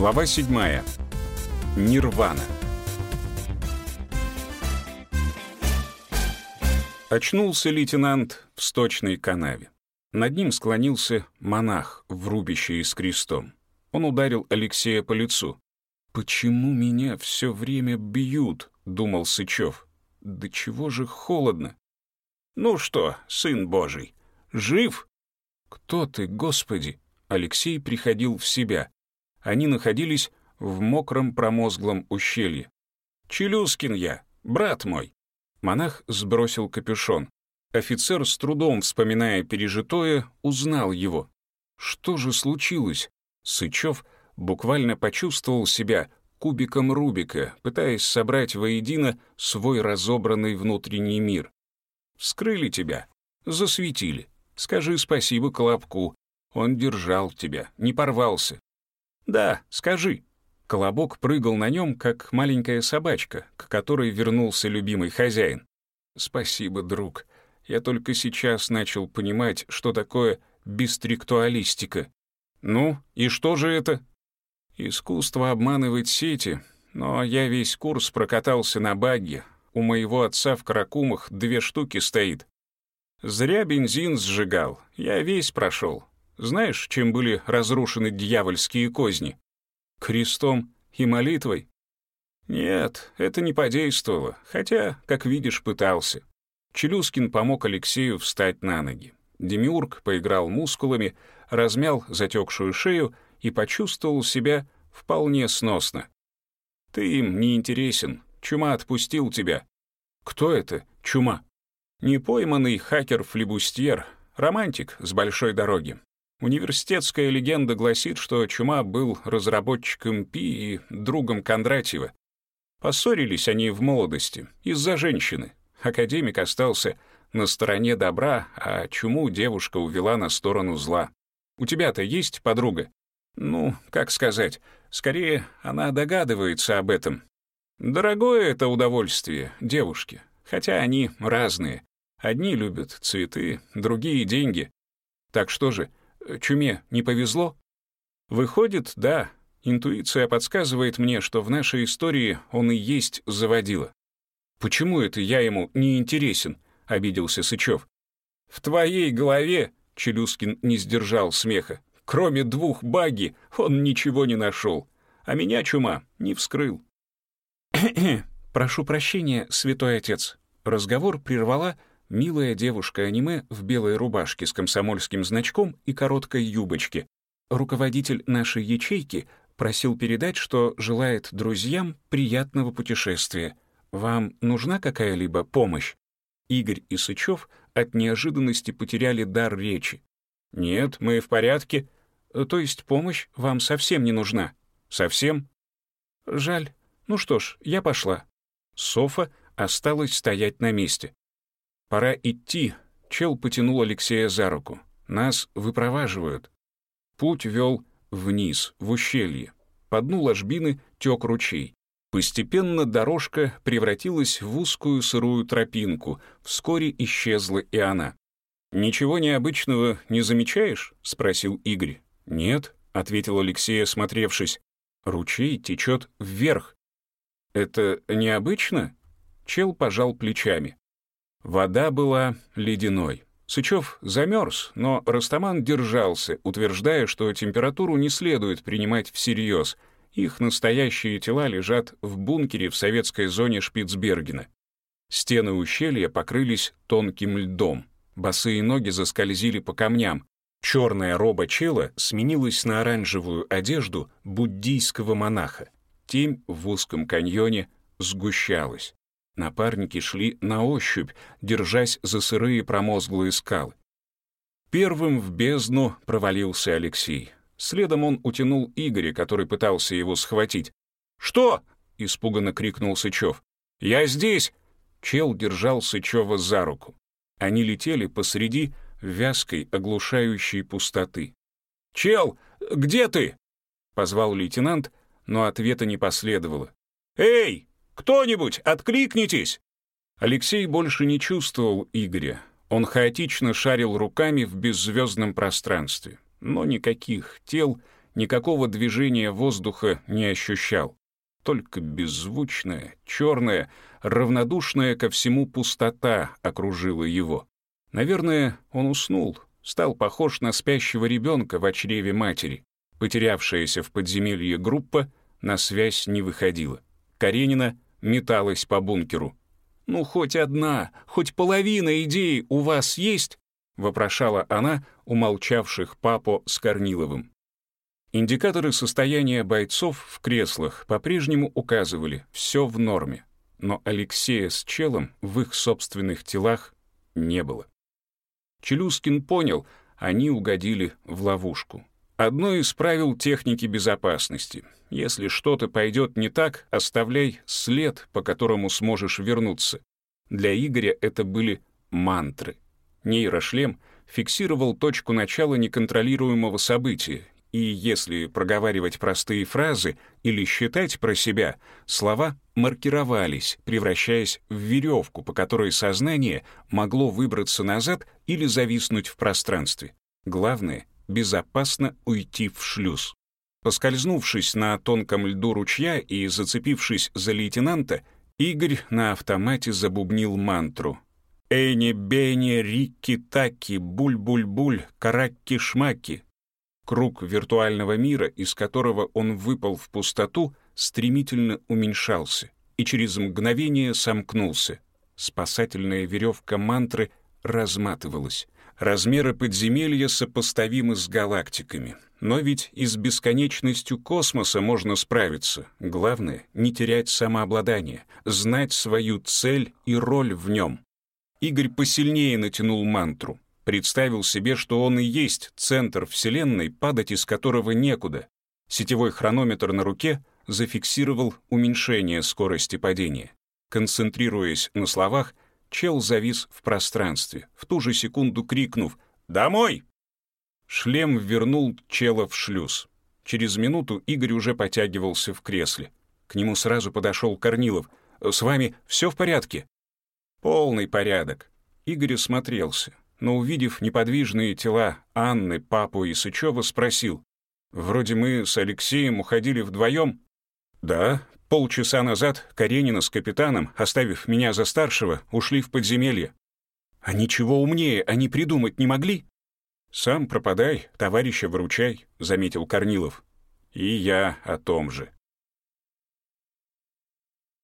Глава 7. Нирвана. Очнулся лейтенант в сточной канаве. Над ним склонился монах в рубище с крестом. Он ударил Алексея по лицу. «Почему меня все время бьют?» — думал Сычев. «Да чего же холодно?» «Ну что, сын Божий, жив?» «Кто ты, Господи?» Алексей приходил в себя. Они находились в мокром промозглом ущелье. «Челюскин я, брат мой!» Монах сбросил капюшон. Офицер, с трудом вспоминая пережитое, узнал его. Что же случилось? Сычев буквально почувствовал себя кубиком Рубика, пытаясь собрать воедино свой разобранный внутренний мир. «Вскрыли тебя, засветили. Скажи спасибо Колобку. Он держал тебя, не порвался. «Да, скажи». Колобок прыгал на нем, как маленькая собачка, к которой вернулся любимый хозяин. «Спасибо, друг. Я только сейчас начал понимать, что такое бистректуалистика. Ну, и что же это?» «Искусство обманывать сети, но я весь курс прокатался на багге. У моего отца в Каракумах две штуки стоит. Зря бензин сжигал, я весь прошел. Знаешь, чем были разрушены дьявольские козни? Крестом и молитвой? Нет, это не подействовало, хотя, как видишь, пытался. Челюскин помог Алексею встать на ноги. Демиург поиграл мускулами, размял затекшую шею и почувствовал себя вполне сносно. «Ты им не интересен. Чума отпустил тебя». «Кто это, Чума?» «Непойманный хакер-флебустьер, романтик с большой дороги. Университетская легенда гласит, что Чума был разработчиком Пи и другом Кондратьева. Поссорились они в молодости из-за женщины. Академик остался на стороне добра, а Чуму девушка увела на сторону зла. У тебя-то есть подруга? Ну, как сказать, скорее она догадывается об этом. Дорогое это удовольствие, девушки, хотя они разные. Одни любят цветы, другие — деньги. Так что же, чуме не повезло? Выходит, да. Интуиция подсказывает мне, что в нашей истории он и есть заводила. Почему это я ему не интересен? обиделся Сычев. В твоей голове, Челюскин не сдержал смеха. Кроме двух баги, он ничего не нашел, а меня чума не вскрыл. Прошу прощения, святой отец. Разговор прервала Милая девушка-аниме в белой рубашке с комсомольским значком и короткой юбочке. Руководитель нашей ячейки просил передать, что желает друзьям приятного путешествия. Вам нужна какая-либо помощь? Игорь и Сычев от неожиданности потеряли дар речи. «Нет, мы в порядке. То есть помощь вам совсем не нужна? Совсем?» «Жаль. Ну что ж, я пошла». Софа осталась стоять на месте. «Пора идти», — чел потянул Алексея за руку. «Нас выпроваживают». Путь вел вниз, в ущелье. По дну ложбины тек ручей. Постепенно дорожка превратилась в узкую сырую тропинку, вскоре исчезла и она. «Ничего необычного не замечаешь?» — спросил Игорь. «Нет», — ответил Алексей, осмотревшись. «Ручей течет вверх». «Это необычно?» Чел пожал плечами. Вода была ледяной. Сычев замерз, но Растаман держался, утверждая, что температуру не следует принимать всерьез. Их настоящие тела лежат в бункере в советской зоне Шпицбергена. Стены ущелья покрылись тонким льдом. Босые ноги заскользили по камням. Черная роба чела сменилась на оранжевую одежду буддийского монаха. Тень в узком каньоне сгущалась. Напарники шли на ощупь, держась за сырые промозглые скалы. Первым в бездну провалился Алексей. Следом он утянул Игоря, который пытался его схватить. «Что?» — испуганно крикнул Сычев. «Я здесь!» Чел держал Сычева за руку. Они летели посреди вязкой, оглушающей пустоты. «Чел, где ты?» — позвал лейтенант, но ответа не последовало. «Эй, кто-нибудь, откликнитесь!» Алексей больше не чувствовал Игоря. Он хаотично шарил руками в беззвездном пространстве, но никаких тел никакого движения воздуха не ощущал. Только беззвучная, черная, равнодушная ко всему пустота окружила его. Наверное, он уснул, стал похож на спящего ребенка в чреве матери. Потерявшаяся в подземелье группа на связь не выходила. Каренина металась по бункеру. «Ну, хоть одна, хоть половина идеи у вас есть?» — вопрошала она у молчавших папо с Корниловым. Индикаторы состояния бойцов в креслах по-прежнему указывали «все в норме», но Алексея с Челом в их собственных телах не было. Челюскин понял, они угодили в ловушку. Одно из правил техники безопасности. Если что-то пойдет не так, оставляй след, по которому сможешь вернуться. Для Игоря это были мантры. Нейрошлем фиксировал точку начала неконтролируемого события, и если проговаривать простые фразы или считать про себя, слова маркировались, превращаясь в веревку, по которой сознание могло выбраться назад или зависнуть в пространстве. Главное — безопасно уйти в шлюз. Поскользнувшись на тонком льду ручья и зацепившись за лейтенанта, Игорь на автомате забубнил мантру. «Эни, бени, рикки, таки, буль-буль-буль, каракки-шмаки». Круг виртуального мира, из которого он выпал в пустоту, стремительно уменьшался и через мгновение сомкнулся. Спасательная веревка мантры разматывалась. Размеры подземелья сопоставимы с галактиками. Но ведь и с бесконечностью космоса можно справиться. Главное — не терять самообладание, знать свою цель и роль в нем. Игорь посильнее натянул мантру. Представил себе, что он и есть центр Вселенной, падать из которого некуда. Сетевой хронометр на руке зафиксировал уменьшение скорости падения. Концентрируясь на словах, Чел завис в пространстве, в ту же секунду крикнув «Домой!». Шлем вернул Чела в шлюз. Через минуту Игорь уже потягивался в кресле. К нему сразу подошел Корнилов. «С вами все в порядке?» «Полный порядок». Игорь осмотрелся, но, увидев неподвижные тела Анны, Папу и Сычева, спросил. «Вроде мы с Алексеем уходили вдвоем?» «Да, Полчаса назад Каренина с капитаном, оставив меня за старшего, ушли в подземелье. А ничего умнее они придумать не могли? «Сам пропадай, товарища выручай», — заметил Корнилов. «И я о том же».